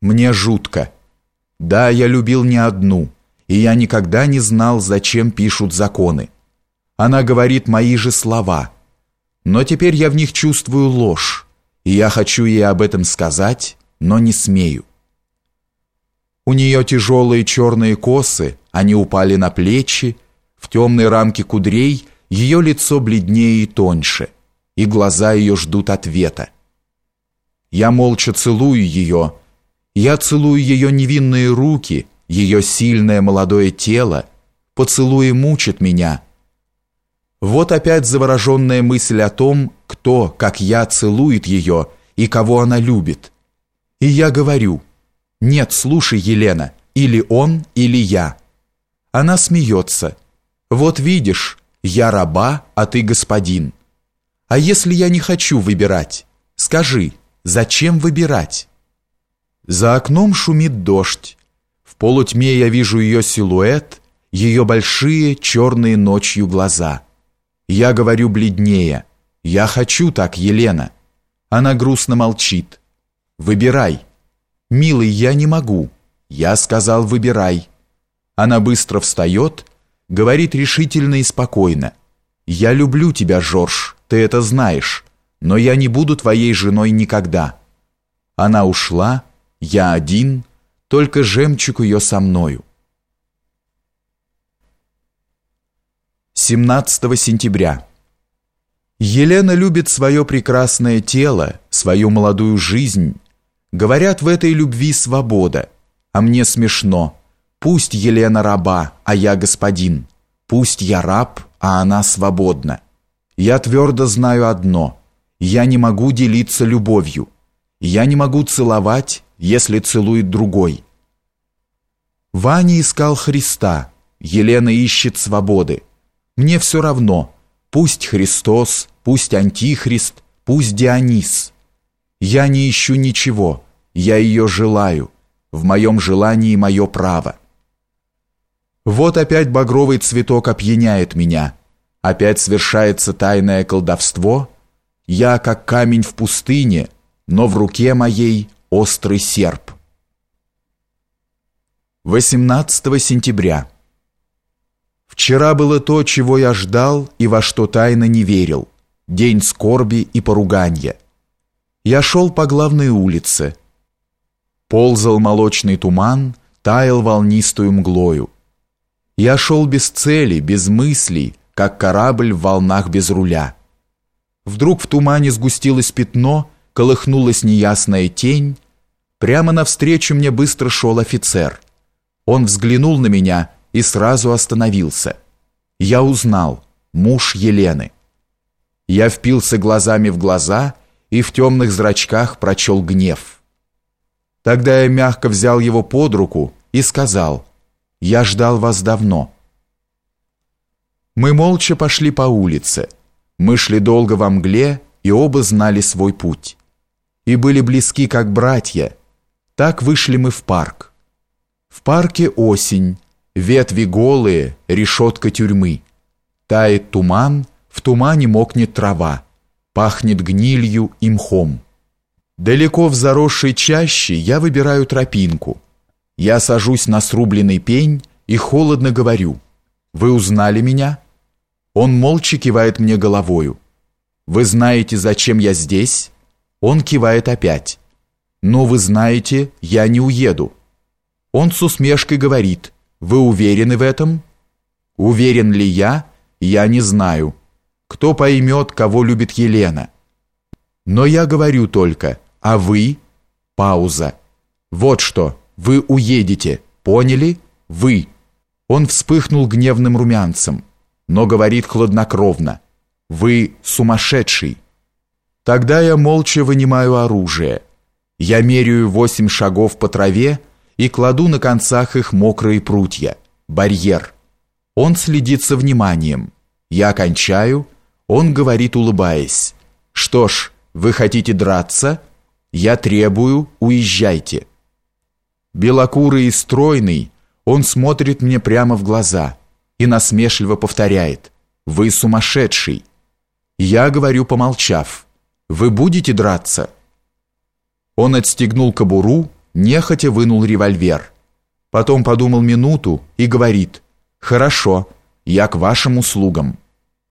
Мне жутко. Да, я любил не одну, и я никогда не знал, зачем пишут законы. Она говорит мои же слова. Но теперь я в них чувствую ложь, и я хочу ей об этом сказать, но не смею. У нее тяжелые черные косы, они упали на плечи, в темной рамке кудрей ее лицо бледнее и тоньше, и глаза ее ждут ответа. Я молча целую ее, я целую ее невинные руки, ее сильное молодое тело, поцелуи мучат меня. Вот опять завороженная мысль о том, кто, как я, целует ее и кого она любит. И я говорю, нет, слушай, Елена, или он, или я. Она смеется. Вот видишь, я раба, а ты господин. А если я не хочу выбирать? Скажи, зачем выбирать? За окном шумит дождь. В полутьме я вижу ее силуэт, ее большие черные ночью глаза. Я говорю бледнее. Я хочу так, Елена. Она грустно молчит. Выбирай. Милый, я не могу. Я сказал, выбирай. Она быстро встает, говорит решительно и спокойно. Я люблю тебя, Жорж, ты это знаешь, но я не буду твоей женой никогда. Она ушла, я один, только жемчуг ее со мною. 17 сентября. Елена любит свое прекрасное тело, свою молодую жизнь. Говорят, в этой любви свобода. А мне смешно. Пусть Елена раба, а я господин. Пусть я раб, а она свободна. Я твердо знаю одно. Я не могу делиться любовью. Я не могу целовать, если целует другой. Ваня искал Христа, Елена ищет свободы. Мне все равно, пусть Христос, пусть Антихрист, пусть Дионис. Я не ищу ничего, я ее желаю, в моем желании мое право. Вот опять багровый цветок опьяняет меня, опять совершается тайное колдовство, я как камень в пустыне, но в руке моей Острый серп. 18 сентября. Вчера было то, чего я ждал и во что тайно не верил. День скорби и поругания. Я шел по главной улице. Ползал молочный туман, таял волнистую мглою. Я шел без цели, без мыслей, как корабль в волнах без руля. Вдруг в тумане сгустилось пятно — колыхнулась неясная тень. Прямо навстречу мне быстро шел офицер. Он взглянул на меня и сразу остановился. Я узнал, муж Елены. Я впился глазами в глаза и в темных зрачках прочел гнев. Тогда я мягко взял его под руку и сказал, «Я ждал вас давно». Мы молча пошли по улице. Мы шли долго во мгле и оба знали свой путь и были близки как братья. Так вышли мы в парк. В парке осень, ветви голые, решетка тюрьмы. Тает туман, в тумане мокнет трава, пахнет гнилью и мхом. Далеко в заросшей чаще я выбираю тропинку. Я сажусь на срубленный пень и холодно говорю. «Вы узнали меня?» Он молча кивает мне головою. «Вы знаете, зачем я здесь?» Он кивает опять. «Но вы знаете, я не уеду». Он с усмешкой говорит, «Вы уверены в этом?» «Уверен ли я? Я не знаю. Кто поймет, кого любит Елена?» «Но я говорю только, а вы?» Пауза. «Вот что, вы уедете, поняли? Вы». Он вспыхнул гневным румянцем, но говорит хладнокровно, «Вы сумасшедший». Тогда я молча вынимаю оружие. Я меряю восемь шагов по траве и кладу на концах их мокрые прутья. Барьер. Он следит со вниманием. Я кончаю. Он говорит, улыбаясь. «Что ж, вы хотите драться? Я требую, уезжайте». Белокурый и стройный, он смотрит мне прямо в глаза и насмешливо повторяет «Вы сумасшедший». Я говорю, помолчав – вы будете драться?» Он отстегнул кобуру, нехотя вынул револьвер. Потом подумал минуту и говорит, «Хорошо, я к вашим услугам».